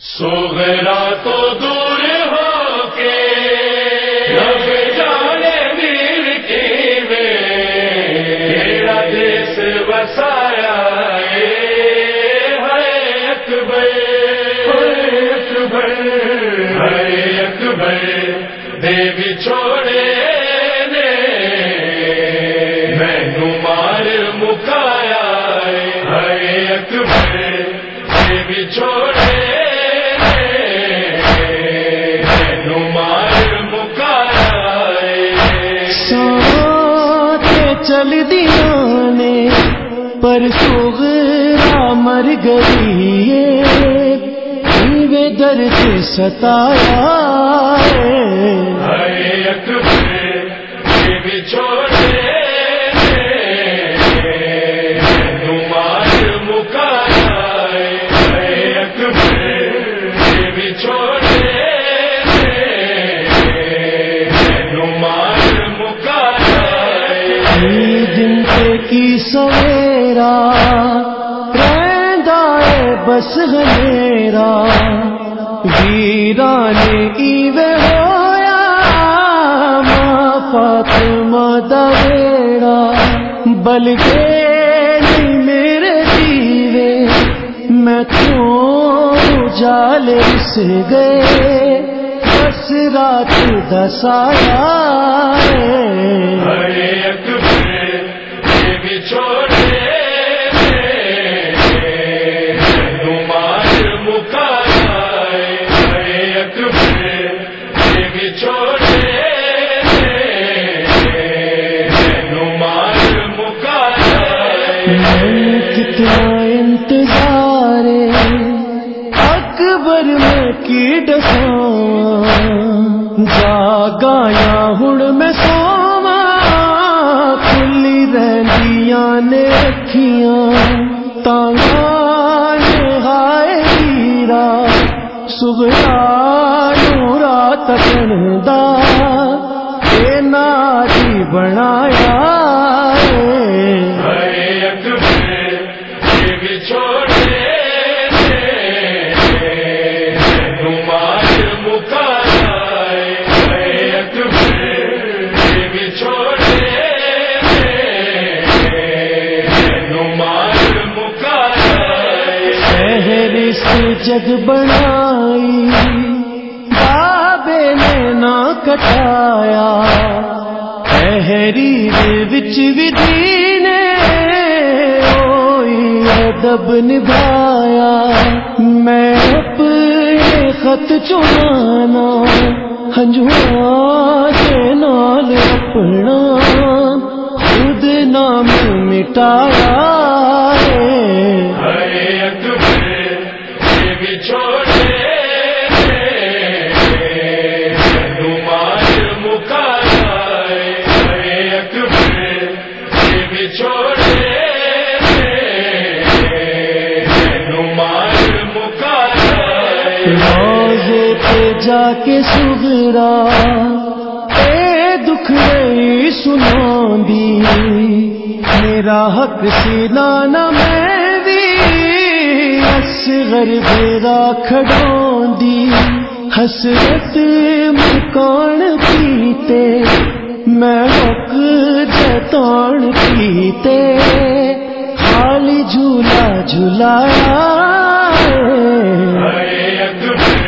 سوگرا تو دور ہو کے رب جانے مل کے میرا دیس بسایا ہے اکبر اکبر ہے اکبر دیوی چھوڑے نے۔ مینو مار مکایا ہے اکبر دیوی چھوڑے مکایا ہرے اکبر دیوی چھوڑے۔ نماز مکایا دن کے کی سویرا بس میرا ویران ایوے ہویا ماں فاطمہ دا بیڑا بل کے نہیں میرے دیوے، میں تو جالے سے گئے؟ بس رات دسایا کتنا انتظار اکبر میں کی ڈساں جاگایا ہوں میں سوما کھلی رہندیاں نے رکھیاں تانگا ہائے ہیرا نورا تکن دا اے ناجی بنایا جگ بنائی، بابے نے نہ کٹایا۔ تحریر وچ ودھی نے ادب نبھایا۔ میں اپنے خط چنانا ہنجوا کے نال اپنا خود نام مٹایا۔ روزے پہ جا کے سغرا اے دکھ نہیں سنا دی میرا حق سینانا میں بھی اصغر بیرا کھڑوں دی حسرت مکان پیتے، میں حق پیتے؟ خالی جھولا جھلایا ہرے اکبر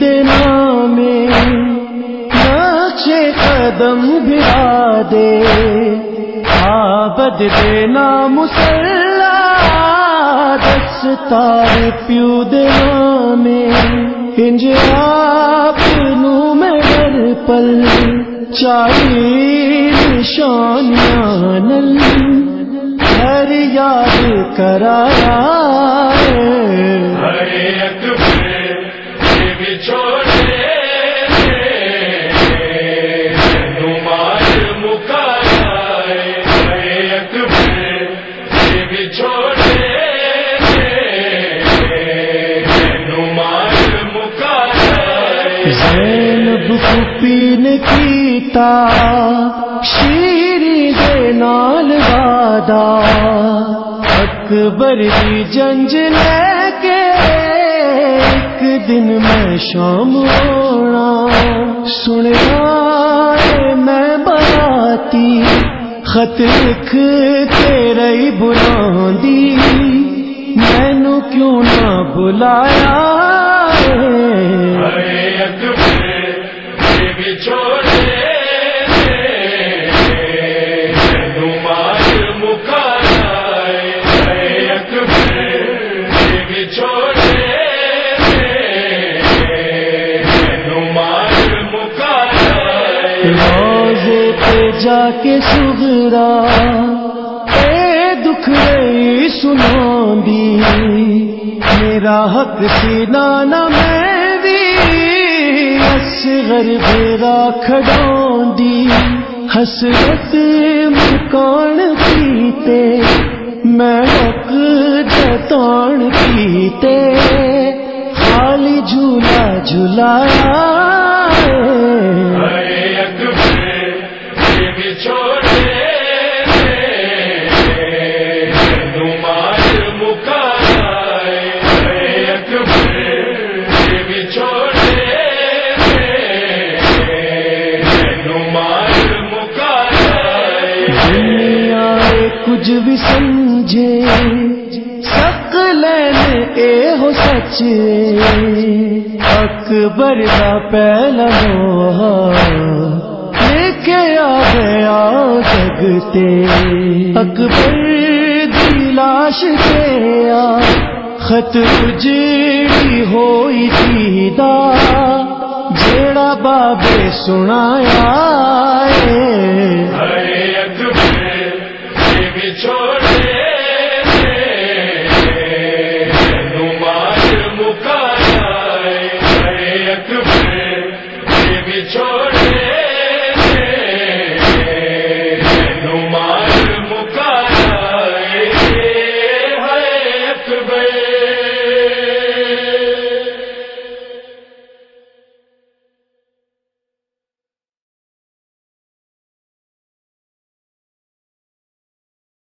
دیوی قدم بھرا دے، آبد دینا مسلح، دستار پیو دینا میں آپ نو میں ہر پل، چاہیے نشانیاں نل۔ ہر یاد کرایا زینب پھپھی نے کیتا شیری دے نال وادا اکبر دی جنج لے کے ایک دن میں شام ہونا۔ سنیا میں براتی خط لکھ کے رہی بلاندی۔ مینو کیوں نہ بلایا؟ جا کے سغرا اے دکھ رہی سنا دی میرا حق سی نانا میں بھی اصغر میرا کھڑا دی حسرت مکان پیتے، میں حق جتان پیتے۔ خالی جھولا جھلایا ہو اکبر کا پہلا لوہا لے کے آ گیا جگتے اکبر دی لاش خط اجڑی ہوئی تھی دا جیڑا بابے سنایا